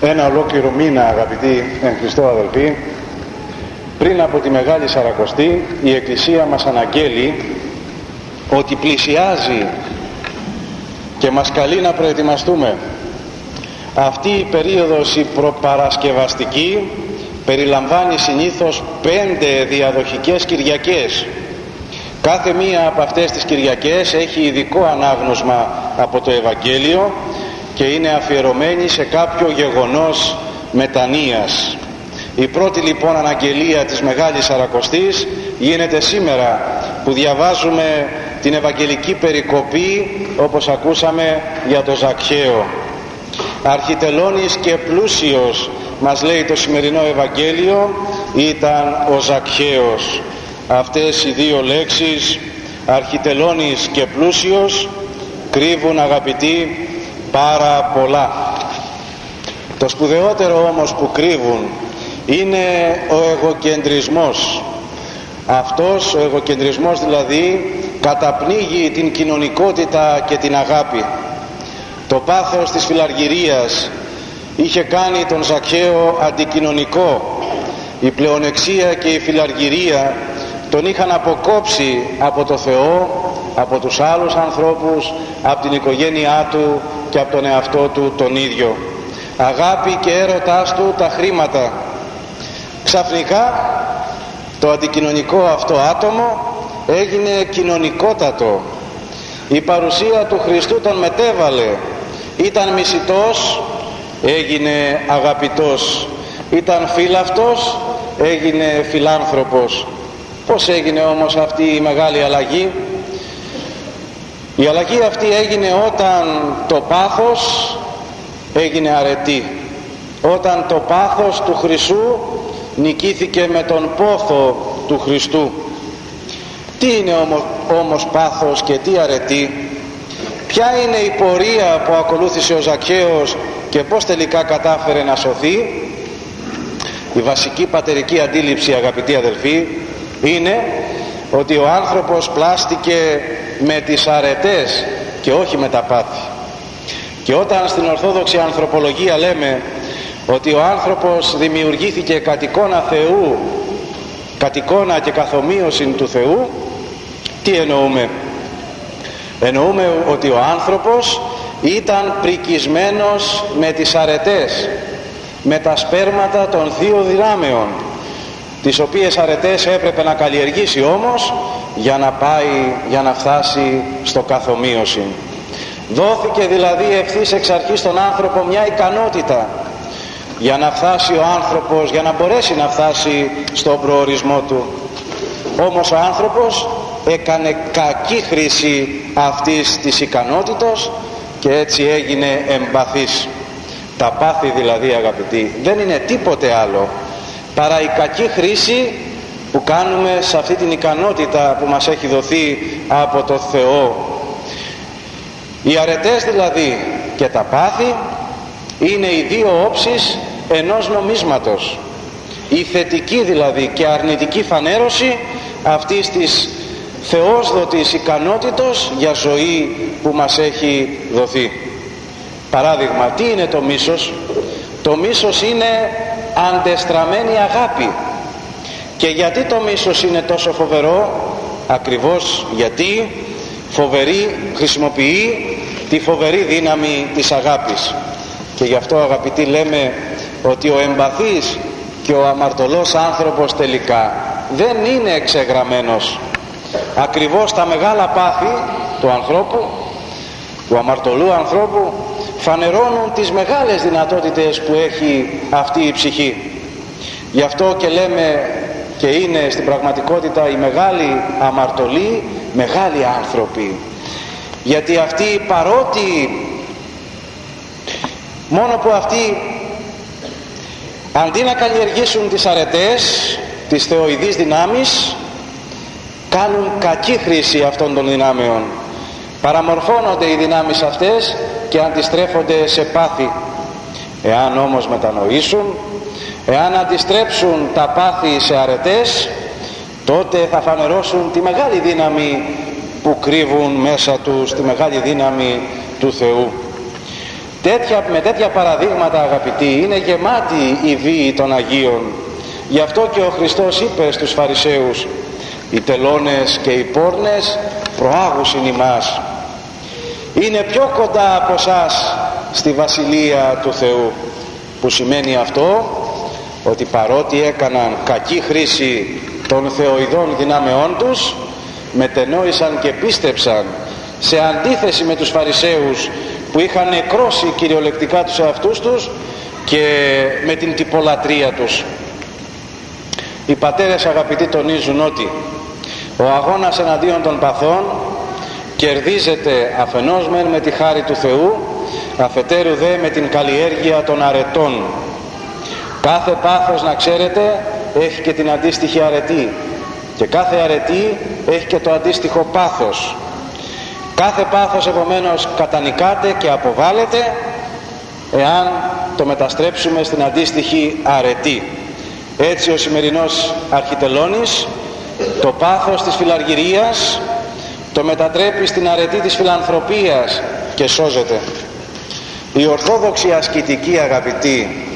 ένα ολόκληρο μήνα αγαπητοί εν Χριστώ αδελφοί πριν από τη Μεγάλη Σαρακοστή η Εκκλησία μας αναγγέλει ότι πλησιάζει και μας καλεί να προετοιμαστούμε. Αυτή η περίοδος η προπαρασκευαστική περιλαμβάνει συνήθως πέντε διαδοχικές Κυριακές. Κάθε μία από αυτές τις Κυριακές έχει ειδικό ανάγνωσμα από το Ευαγγέλιο και είναι αφιερωμένη σε κάποιο γεγονός μετανοίας. Η πρώτη λοιπόν αναγγελία της Μεγάλης Σαρακοστής γίνεται σήμερα που διαβάζουμε την Ευαγγελική Περικοπή όπως ακούσαμε για το Ζακχαίο. Αρχιτελώνης και πλούσιος μας λέει το σημερινό Ευαγγέλιο ήταν ο Ζακχαίος. Αυτές οι δύο λέξεις αρχιτελώνης και πλούσιος κρύβουν αγαπητοί πάρα πολλά. Το σπουδαιότερο όμως που κρύβουν είναι ο εγωκεντρισμός. Αυτός ο εγωκεντρισμός δηλαδή καταπνίγει την κοινωνικότητα και την αγάπη. Το πάθος της φιλαργυρίας είχε κάνει τον Ζακχαίο αντικοινωνικό. Η πλεονεξία και η φιλαργυρία τον είχαν αποκόψει από το Θεό από τους άλλους ανθρώπους από την οικογένειά του και από τον εαυτό του τον ίδιο. Αγάπη και έρωτάς του τα χρήματα. Ξαφνικά το αντικοινωνικό αυτό άτομο έγινε κοινωνικότατο. Η παρουσία του Χριστού τον μετέβαλε. Ήταν μισητός έγινε αγαπητός. Ήταν φίλαυτος έγινε φιλάνθρωπος. Πως έγινε όμως αυτή η μεγάλη αλλαγή; Η αλλαγή αυτή έγινε όταν το πάθος έγινε αρετή. Όταν το πάθος του Χριστού νικήθηκε με τον πόθο του Χριστού. Τι είναι όμως, όμως πάθος και τι αρετή; Ποια είναι η πορεία που ακολούθησε ο Ζακχαίος και πως τελικά κατάφερε να σωθεί; Η βασική πατερική αντίληψη αγαπητοί αδελφοί είναι ότι ο άνθρωπος πλάστηκε με τις αρετές και όχι με τα πάθη. Και όταν στην Ορθόδοξη Ανθρωπολογία λέμε ότι ο άνθρωπος δημιουργήθηκε κατ' εικόνα Θεού κατ' εικόνα και καθομοίωση του Θεού τι εννοούμε; Εννοούμε ότι ο άνθρωπος ήταν πρικισμένος με τις αρετές με τα σπέρματα των δύο δυνάμεων τις οποίες αρετές έπρεπε να καλλιεργήσει όμως για να πάει, για να φτάσει στο καθομοίωση. Δόθηκε δηλαδή ευθύς εξ αρχής στον άνθρωπο μια ικανότητα για να φτάσει ο άνθρωπος, για να μπορέσει να φτάσει στον προορισμό του. Όμως ο άνθρωπος έκανε κακή χρήση αυτής της ικανότητος και έτσι έγινε εμπαθής. Τα πάθη δηλαδή αγαπητοί δεν είναι τίποτε άλλο παρά η κακή χρήση που κάνουμε σε αυτή την ικανότητα που μας έχει δοθεί από το Θεό. Οι αρετές δηλαδή και τα πάθη είναι οι δύο όψεις ενός νομίσματος. Η θετική δηλαδή και αρνητική φανέρωση αυτής της θεόσδοτης ικανότητος για ζωή που μας έχει δοθεί. Παράδειγμα τι είναι το μίσος; Το μίσος είναι αντεστραμμένη αγάπη. Και γιατί το μίσος είναι τόσο φοβερό; Ακριβώς γιατί φοβερή χρησιμοποιεί τη φοβερή δύναμη της αγάπης. Και γι' αυτό αγαπητοί λέμε ότι ο εμπαθής και ο αμαρτωλός άνθρωπος τελικά δεν είναι εξεγραμμένος. Ακριβώς τα μεγάλα πάθη του ανθρώπου του αμαρτωλού ανθρώπου φανερώνουν τις μεγάλες δυνατότητες που έχει αυτή η ψυχή. Γι' αυτό και λέμε και είναι στην πραγματικότητα οι μεγάλοι αμαρτωλοί μεγάλοι άνθρωποι. Γιατί αυτοί παρότι μόνο που αυτοί αντί να καλλιεργήσουν τις αρετές τις θεοειδείς δυνάμεις κάνουν κακή χρήση αυτών των δυνάμεων παραμορφώνονται οι δυνάμεις αυτές και αντιστρέφονται σε πάθη. Εάν όμως μετανοήσουν εάν αντιστρέψουν τα πάθη σε αρετές τότε θα φανερώσουν τη μεγάλη δύναμη που κρύβουν μέσα τους τη μεγάλη δύναμη του Θεού. Τέτοια, με τέτοια παραδείγματα αγαπητοί είναι γεμάτη η βίη των Αγίων. Γι' αυτό και ο Χριστός είπε στους Φαρισαίους οι τελώνες και οι πόρνες προάγουσιν ημάς είναι πιο κοντά από εσάς στη Βασιλεία του Θεού που σημαίνει αυτό ότι παρότι έκαναν κακή χρήση των θεοειδών δυνάμεών τους μετενόησαν και πίστεψαν σε αντίθεση με τους Φαρισαίους που είχαν νεκρώσει κυριολεκτικά τους εαυτούς τους και με την τυπολατρεία τους. Οι πατέρες αγαπητοί τονίζουν ότι ο αγώνας εναντίον των παθών κερδίζεται αφενός μεν με τη χάρη του Θεού αφετέρου δε με την καλλιέργεια των αρετών. Κάθε πάθος να ξέρετε έχει και την αντίστοιχη αρετή και κάθε αρετή έχει και το αντίστοιχο πάθος. Κάθε πάθος επομένως κατανικάται και αποβάλλεται εάν το μεταστρέψουμε στην αντίστοιχη αρετή. Έτσι ο σημερινός αρχιτελώνης το πάθος της φιλαργυρίας το μετατρέπει στην αρετή της φιλανθρωπίας και σώζεται η ορθόδοξη ασκητική αγαπητή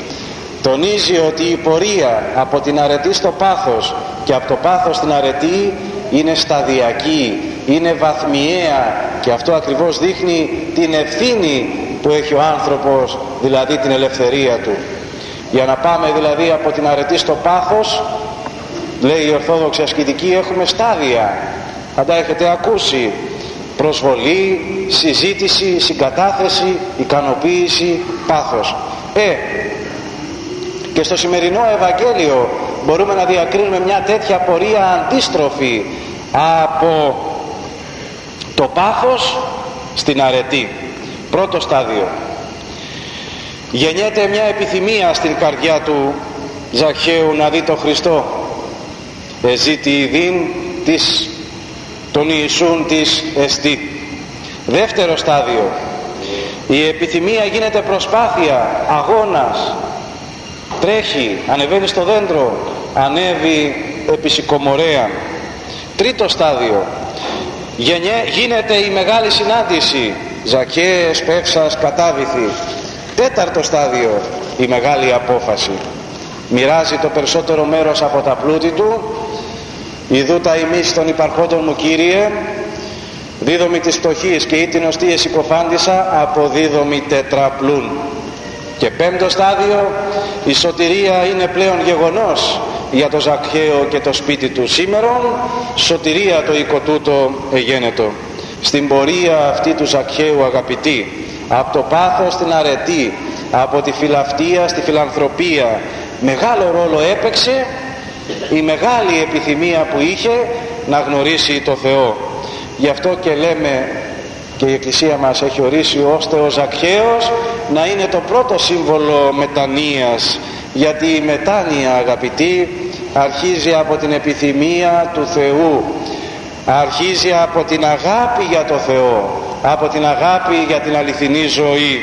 τονίζει ότι η πορεία από την αρετή στο πάθος και από το πάθος στην αρετή είναι σταδιακή, είναι βαθμιαία και αυτό ακριβώς δείχνει την ευθύνη που έχει ο άνθρωπος, δηλαδή την ελευθερία του. Για να πάμε δηλαδή από την αρετή στο πάθος, λέει η Ορθόδοξη Ασκητική, έχουμε στάδια. Αν τα έχετε ακούσει, προσβολή, συζήτηση, συγκατάθεση, ικανοποίηση, πάθος. Ε, και στο σημερινό Ευαγγέλιο μπορούμε να διακρίνουμε μια τέτοια πορεία αντίστροφη από το πάθος στην αρετή. Πρώτο στάδιο. Γεννιέται μια επιθυμία στην καρδιά του Ζαχαίου να δει τον Χριστό. Εζήτη ειδήν της τον Ιησούν της εστί. Δεύτερο στάδιο. Η επιθυμία γίνεται προσπάθεια, αγώνας, τρέχει, ανεβαίνει στο δέντρο, ανέβει επί σικομορέα. Τρίτο στάδιο, γίνεται η μεγάλη συνάντηση, Ζακαίες, Πεύσας, Κατάβηθη. Τέταρτο στάδιο, η μεγάλη απόφαση. Μοιράζει το περισσότερο μέρος από τα πλούτη του, Ιδού τα ημίς των υπαρχόντων μου Κύριε, δίδομη της φτωχής και ή την οστίες υποφάντησα, αποδίδομη τετραπλούν. Και πέμπτος στάδιο, η σωτηρία είναι πλέον γεγονός για το Ζακχαίο και το σπίτι του σήμερον, σωτηρία το οικοτούτο εγένετο. Στην πορεία αυτή του Ζακχαίου αγαπητή, από το πάθος στην αρετή, από τη φιλαυτία στη φιλανθρωπία, μεγάλο ρόλο έπαιξε η μεγάλη επιθυμία που είχε να γνωρίσει το Θεό. Γι' αυτό και λέμε και η Εκκλησία μας έχει ορίσει ώστε ο Ζακχαίος να είναι το πρώτο σύμβολο μετανοίας γιατί η μετάνοια αγαπητοί αρχίζει από την επιθυμία του Θεού αρχίζει από την αγάπη για το Θεό από την αγάπη για την αληθινή ζωή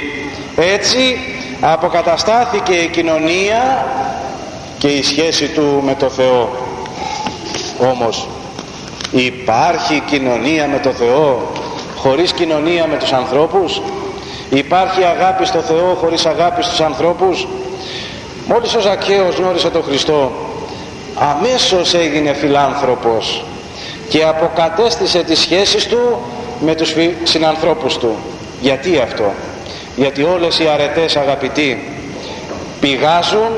έτσι αποκαταστάθηκε η κοινωνία και η σχέση του με το Θεό. Όμως υπάρχει κοινωνία με το Θεό χωρίς κοινωνία με τους ανθρώπους; Υπάρχει αγάπη στο Θεό χωρίς αγάπη στους ανθρώπους; Μόλις ο Ζακαίος γνώρισε τον Χριστό αμέσως έγινε φιλάνθρωπος και αποκατέστησε τις σχέσεις του με τους συνανθρώπους του. Γιατί αυτό; Γιατί όλες οι αρετές αγαπητοί πηγάζουν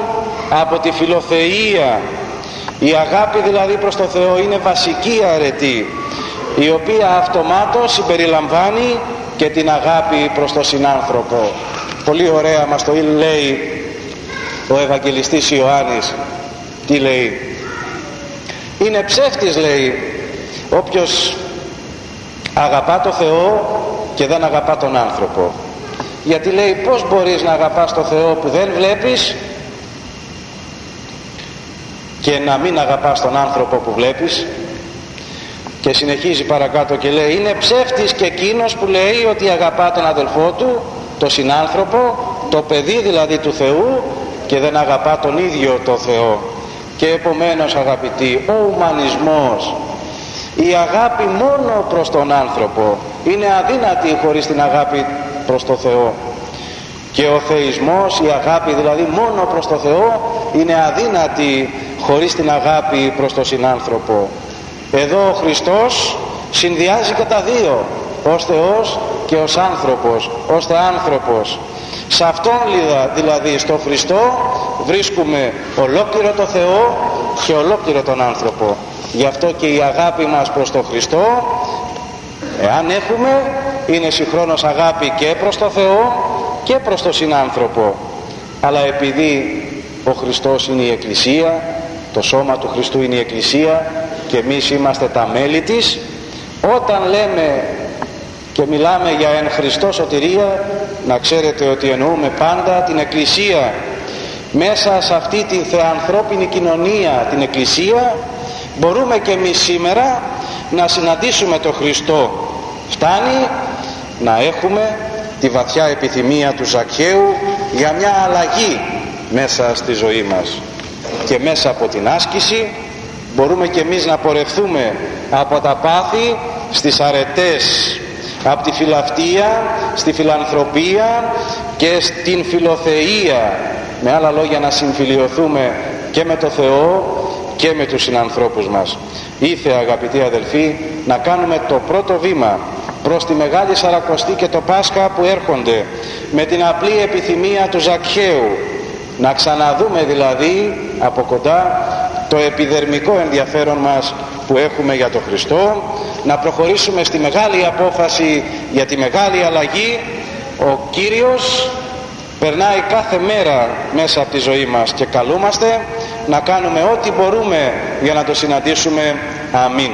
από τη φιλοθεία η αγάπη δηλαδή προς το Θεό είναι βασική αρετή η οποία αυτομάτως συμπεριλαμβάνει και την αγάπη προς τον συνάνθρωπο. Πολύ ωραία μας το λέει ο Ευαγγελιστής Ιωάννης. Τι λέει; Είναι ψεύτης λέει όποιος αγαπά το Θεό και δεν αγαπά τον άνθρωπο. Γιατί λέει πως μπορείς να αγαπάς το Θεό που δεν βλέπεις και να μην αγαπάς τον άνθρωπο που βλέπεις. Και συνεχίζει παρακάτω και λέει είναι ψεύτης και εκείνος που λέει ότι αγαπά τον αδελφό του τον συνάνθρωπο το παιδί δηλαδή του Θεού και δεν αγαπά τον ίδιο το Θεό και επομένως αγαπητοί ο ουμανισμός η αγάπη μόνο προς τον άνθρωπο είναι αδύνατη χωρίς την αγάπη προς το Θεό. Και ο θεισμός, η αγάπη δηλαδή μόνο προς το Θεό είναι αδύνατη χωρίς την αγάπη προς τον συνάνθρωπο. Εδώ ο Χριστός συνδυάζει και τα δύο, ως Θεός και ως άνθρωπος, ως Θεάνθρωπος. Σε Αυτόν δηλαδή στο Χριστό βρίσκουμε ολόκληρο το Θεό και ολόκληρο τον άνθρωπο. Γι' αυτό και η αγάπη μας προς τον Χριστό, εάν έχουμε, είναι συγχρόνως αγάπη και προς το Θεό και προς τον συνάνθρωπο. Αλλά επειδή ο Χριστός είναι η Εκκλησία, το σώμα του Χριστού είναι η Εκκλησία και εμείς είμαστε τα μέλη της, όταν λέμε και μιλάμε για εν Χριστώ σωτηρία, να ξέρετε ότι εννοούμε πάντα την Εκκλησία. Μέσα σε αυτή τη θεανθρώπινη κοινωνία την Εκκλησία μπορούμε και εμείς σήμερα να συναντήσουμε τον Χριστό. Φτάνει να έχουμε τη βαθιά επιθυμία του Ζακχαίου για μια αλλαγή μέσα στη ζωή μας και μέσα από την άσκηση μπορούμε και εμείς να πορευθούμε από τα πάθη στις αρετές από τη φιλαυτία στη φιλανθρωπία και στην φιλοθεΐα. Με άλλα λόγια να συμφιλιωθούμε και με το Θεό και με τους συνανθρώπους μας. Ήθε αγαπητοί αδελφοί να κάνουμε το πρώτο βήμα προς τη Μεγάλη Σαρακοστή και το Πάσχα που έρχονται με την απλή επιθυμία του Ζακχαίου να ξαναδούμε δηλαδή από κοντά το επιδερμικό ενδιαφέρον μας που έχουμε για τον Χριστό να προχωρήσουμε στη μεγάλη απόφαση για τη μεγάλη αλλαγή ο Κύριος περνάει κάθε μέρα μέσα από τη ζωή μας και καλούμαστε να κάνουμε ό,τι μπορούμε για να το συναντήσουμε. Αμήν.